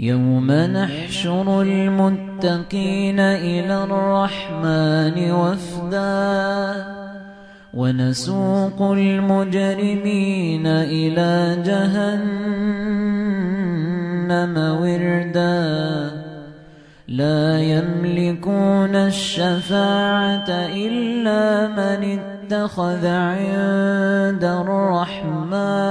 يوم نحشر المتقين إلى الرحمن وفدا ونسوق المجرمين إلى جهنم وردا لا يملكون الشفاعة إلا من اتخذ عند الرحمن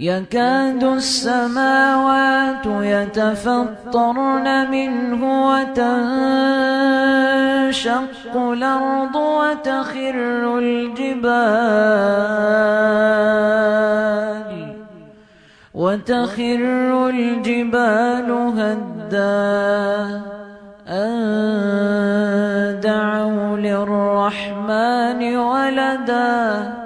يكاد السماوات يتفطرن منه وتنشق الأرض وتخر الجبال وتخر الجبال هدا أن دعوا للرحمن ولدا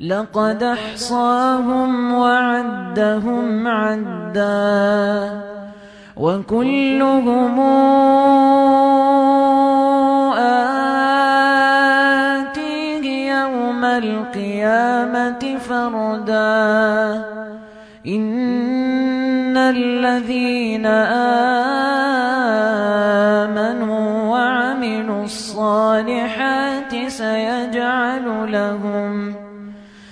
لقد احصاهم وعدهم عدا وكلهم آتيه يوم القيامة فردا. إن الذين آمنوا وعملوا الصالحات سيجعل لهم